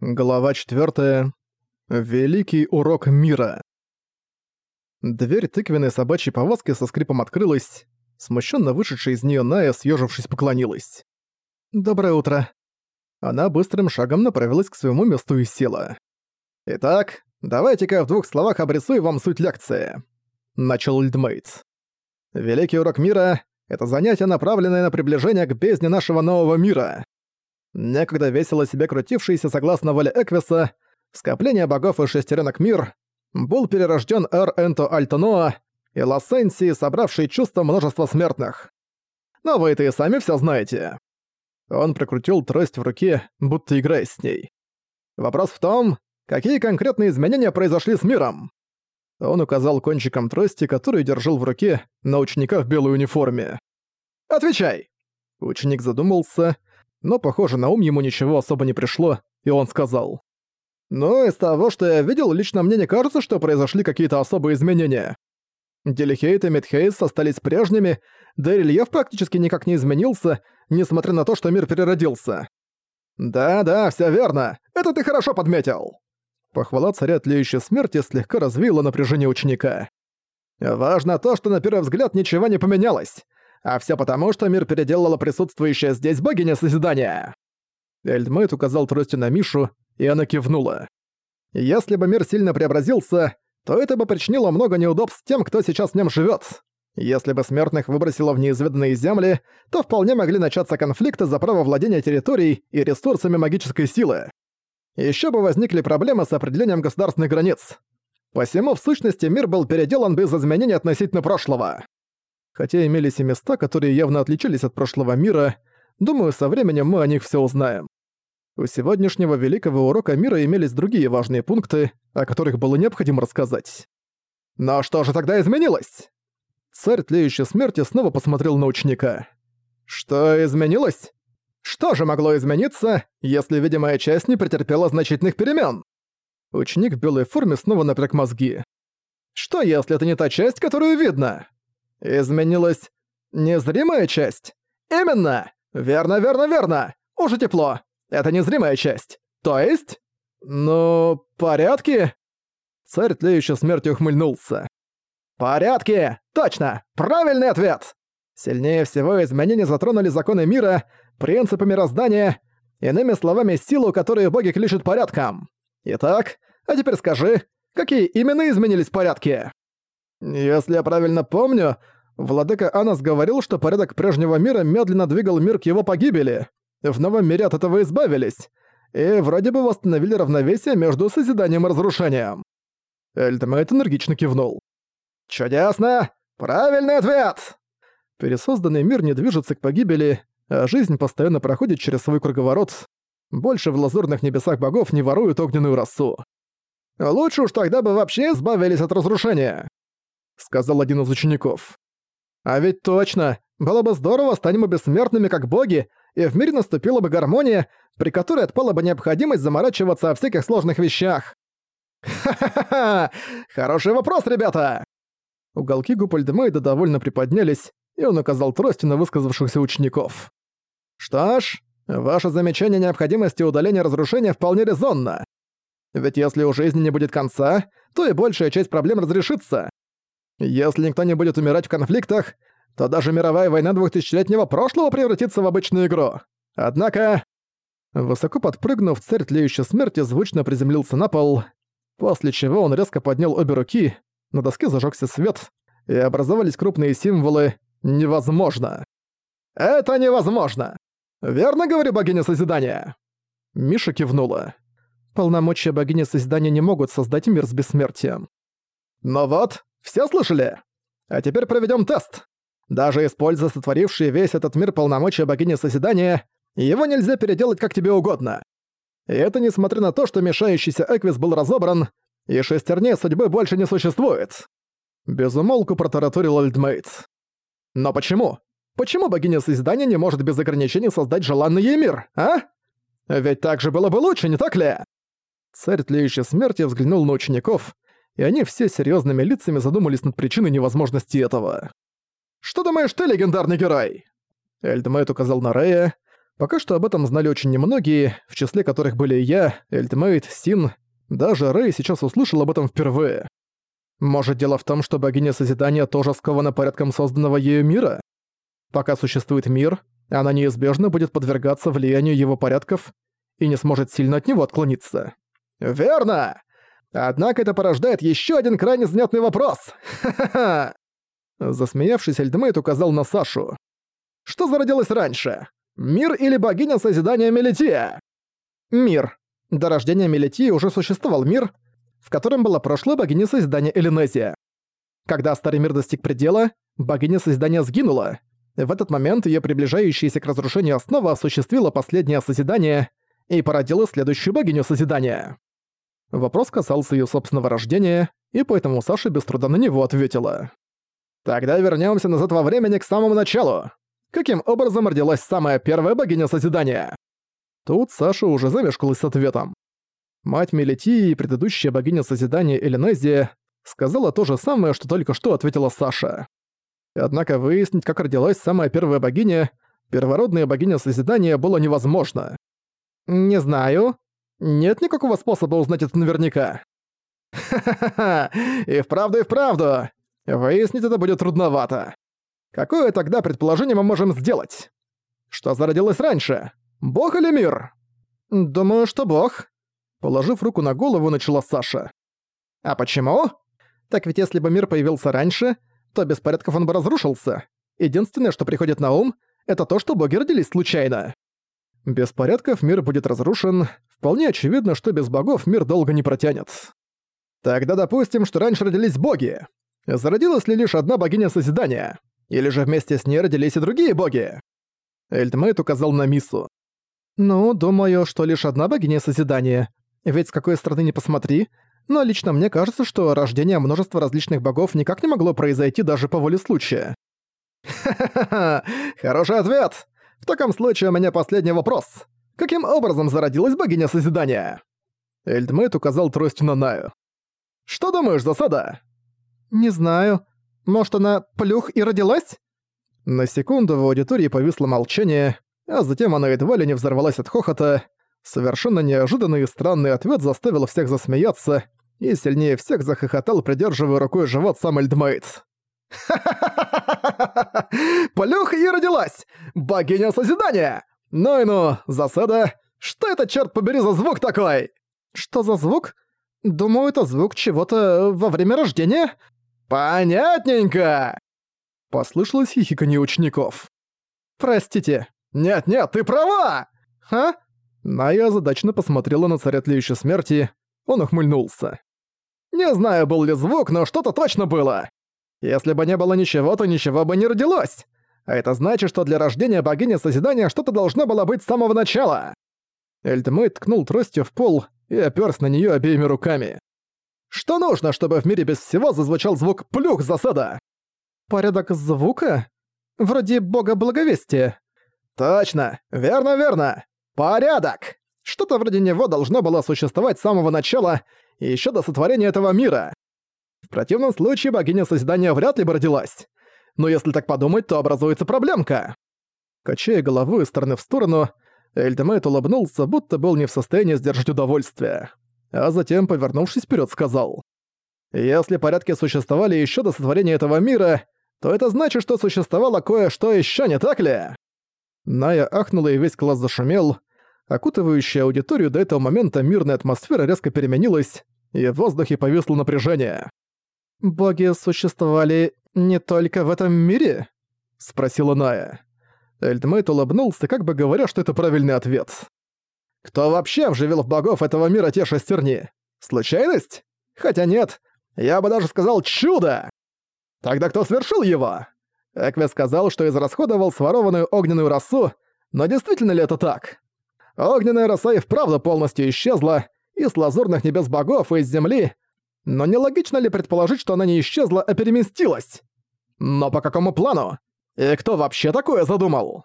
Глава 4. Великий урок мира. Дверь тыквенной собачьей повозки со скрипом открылась. Смущенно вышедшая из нее Ная, съежившись, поклонилась. «Доброе утро». Она быстрым шагом направилась к своему месту и села. «Итак, давайте-ка в двух словах обрисую вам суть лекции», — начал Лидмейт. «Великий урок мира — это занятие, направленное на приближение к бездне нашего нового мира. Некогда весело себе крутившийся согласно воле Эквиса, скопление богов и шестеренок мир, был перерожден Эр Энто Альтоноа и Лассенсии, собравший чувство множества смертных. Но вы это и сами все знаете. Он прикрутил трость в руке, будто играя с ней. Вопрос в том, какие конкретные изменения произошли с миром? Он указал кончиком трости, которую держал в руке, на ученика в белой униформе. «Отвечай!» Ученик задумался, но, похоже, на ум ему ничего особо не пришло, и он сказал. «Ну, из того, что я видел, лично мне не кажется, что произошли какие-то особые изменения. Делихейт и Мидхейс остались прежними, да и рельеф практически никак не изменился, несмотря на то, что мир переродился. Да-да, все верно, это ты хорошо подметил!» Похвала царя тлеющей смерти слегка развила напряжение ученика. «Важно то, что на первый взгляд ничего не поменялось. А все потому, что мир переделала присутствующая здесь богиня Созидания. Эльдмейт указал тростью на Мишу, и она кивнула. Если бы мир сильно преобразился, то это бы причинило много неудобств тем, кто сейчас в нем живет. Если бы смертных выбросило в неизведанные земли, то вполне могли начаться конфликты за право владения территорией и ресурсами магической силы. Еще бы возникли проблемы с определением государственных границ. Посему, в сущности, мир был переделан без изменений относительно прошлого. Хотя имелись и места, которые явно отличались от прошлого мира, думаю, со временем мы о них все узнаем. У сегодняшнего великого урока мира имелись другие важные пункты, о которых было необходимо рассказать. Но что же тогда изменилось? Царь тлеющей смерти снова посмотрел на ученика. Что изменилось? Что же могло измениться, если видимая часть не претерпела значительных перемен? Ученик в белой форме снова напряг мозги. Что если это не та часть, которую видно? Изменилась незримая часть? Именно! Верно, верно, верно! Уже тепло. Это незримая часть. То есть? Ну, порядки? Царь тлеющий смертью ухмыльнулся. «Порядки! Точно! Правильный ответ!» Сильнее всего изменения затронули законы мира, принципы мироздания, иными словами, силу, которую боги кличут порядком. Итак, а теперь скажи, какие именно изменились порядки? Если я правильно помню, владыка Анас говорил, что порядок прежнего мира медленно двигал мир к его погибели. В новом мире от этого избавились. И вроде бы восстановили равновесие между созиданием и разрушением. Эльтмейт энергично кивнул. «Чудесно! Правильный ответ!» Пересозданный мир не движется к погибели, а жизнь постоянно проходит через свой круговорот. Больше в лазурных небесах богов не воруют огненную росу. Лучше уж тогда бы вообще избавились от разрушения сказал один из учеников. «А ведь точно! Было бы здорово, станем мы бессмертными как боги, и в мире наступила бы гармония, при которой отпала бы необходимость заморачиваться о всяких сложных вещах». «Ха-ха-ха! Хороший вопрос, ребята!» Уголки губ довольно приподнялись, и он указал тростью на высказавшихся учеников. «Что ж, ваше замечание необходимости удаления разрушения вполне резонно. Ведь если у жизни не будет конца, то и большая часть проблем разрешится. Если никто не будет умирать в конфликтах, то даже мировая война двухтысячелетнего прошлого превратится в обычную игру. Однако... Высоко подпрыгнув, царь тлеющей смерти звучно приземлился на пол, после чего он резко поднял обе руки, на доске зажегся свет, и образовались крупные символы «невозможно». «Это невозможно! Верно говорю, богиня Созидания?» Миша кивнула. Полномочия богини Созидания не могут создать мир с бессмертием. «Но вот, все слышали? А теперь проведем тест. Даже используя сотворивший весь этот мир полномочия богини Созидания, его нельзя переделать как тебе угодно. И это несмотря на то, что мешающийся Эквис был разобран, и шестерней судьбы больше не существует. Безумолку протараторил Альдмейт. Но почему? Почему богиня Созидания не может без ограничений создать желанный ей мир, а? Ведь так же было бы лучше, не так ли? Царь тлеющей смерти взглянул на учеников, и они все серьезными лицами задумались над причиной невозможности этого. «Что думаешь ты, легендарный герой?» Эльдмейт указал на Рея. Пока что об этом знали очень немногие, в числе которых были я, Эльтмейт, Син, даже Рэй сейчас услышал об этом впервые. Может, дело в том, что богиня Созидания тоже скована порядком созданного ею мира? Пока существует мир, она неизбежно будет подвергаться влиянию его порядков и не сможет сильно от него отклониться. «Верно! Однако это порождает еще один крайне занятный вопрос! Ха-ха-ха!» Засмеявшись, Эльдмейт указал на Сашу. «Что зародилось раньше? Мир или богиня Созидания Мелития?» «Мир. До рождения Мелитии уже существовал мир, в котором была прошлая богиня Созидания Элинезия. Когда Старый Мир достиг предела, богиня Созидания сгинула. В этот момент ее приближающаяся к разрушению основа осуществила последнее Созидание и породила следующую богиню Созидания. Вопрос касался ее собственного рождения, и поэтому Саша без труда на него ответила. «Тогда вернемся назад во времени к самому началу. Каким образом родилась самая первая богиня Созидания?» Тут Саша уже замешкалась с ответом. Мать Мелитии и предыдущая богиня Созидания Элинезия сказала то же самое, что только что ответила Саша. Однако выяснить, как родилась самая первая богиня, первородная богиня Созидания, было невозможно. «Не знаю. Нет никакого способа узнать это наверняка». «Ха-ха-ха! И вправду, и вправду! Выяснить это будет трудновато. Какое тогда предположение мы можем сделать? Что зародилось раньше? Бог или мир? Думаю, что бог. Положив руку на голову, начала Саша. А почему? Так ведь если бы мир появился раньше, то без порядков он бы разрушился. Единственное, что приходит на ум, это то, что боги родились случайно. Без порядков мир будет разрушен. Вполне очевидно, что без богов мир долго не протянет. Тогда допустим, что раньше родились боги. Зародилась ли лишь одна богиня Созидания? Или же вместе с ней родились и другие боги? Эльтмейт указал на Мису. «Ну, думаю, что лишь одна богиня Созидания. Ведь с какой стороны не посмотри, но лично мне кажется, что рождение множества различных богов никак не могло произойти даже по воле случая». «Ха-ха-ха! Хороший ответ! В таком случае у меня последний вопрос. Каким образом зародилась богиня Созидания?» Эльдмейт указал тростью на Наю. «Что думаешь, засада?» «Не знаю. Может, она плюх и родилась?» На секунду в аудитории повисло молчание, а затем она едва ли не взорвалась от хохота. Совершенно неожиданный и странный ответ заставил всех засмеяться, и сильнее всех захохотал, придерживая рукой живот сам Эльдмейт. «Ха-ха-ха! Плюх и родилась! Богиня Созидания! Ну и ну, засада! Что это, черт побери, за звук такой?» «Что за звук? Думаю, это звук чего-то во время рождения?» «Понятненько!» Послышалось хихиканье учеников. «Простите». «Нет-нет, ты права!» «Ха?» Ная задачно посмотрела на царя тлеющей смерти. Он ухмыльнулся. «Не знаю, был ли звук, но что-то точно было. Если бы не было ничего, то ничего бы не родилось. А это значит, что для рождения богини Созидания что-то должно было быть с самого начала». Эльтмейт ткнул тростью в пол и опёрся на неё обеими руками. Что нужно, чтобы в мире без всего зазвучал звук «плюх засада»? Порядок звука? Вроде бога благовестия. Точно! Верно, верно! Порядок! Что-то вроде него должно было существовать с самого начала и ещё до сотворения этого мира. В противном случае богиня Созидания вряд ли бы родилась. Но если так подумать, то образуется проблемка. Качая головой из стороны в сторону, Эльдемейт улыбнулся, будто был не в состоянии сдержать удовольствие а затем, повернувшись вперед, сказал. «Если порядки существовали еще до сотворения этого мира, то это значит, что существовало кое-что еще, не так ли?» Ная ахнула и весь класс зашумел. Окутывающая аудиторию до этого момента мирная атмосфера резко переменилась, и в воздухе повисло напряжение. «Боги существовали не только в этом мире?» — спросила Ная. Эльдмейт улыбнулся, как бы говоря, что это правильный ответ. Кто вообще вживил в богов этого мира те шестерни? Случайность? Хотя нет, я бы даже сказал чудо! Тогда кто совершил его? Экве сказал, что израсходовал сворованную огненную росу, но действительно ли это так? Огненная роса и вправду полностью исчезла из лазурных небес богов и из земли, но нелогично ли предположить, что она не исчезла, а переместилась? Но по какому плану? И кто вообще такое задумал?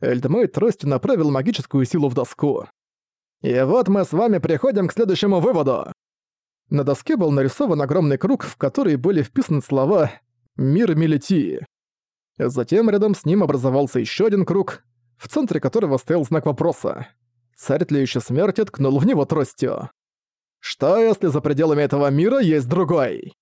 Эльдмей тростью направил магическую силу в доску. И вот мы с вами приходим к следующему выводу. На доске был нарисован огромный круг, в который были вписаны слова «Мир Мелитии». Затем рядом с ним образовался еще один круг. в центре которого стоял знак вопроса. Царь тлеющей смерти ткнул в него тростью. «Что, если за пределами этого мира есть другой?»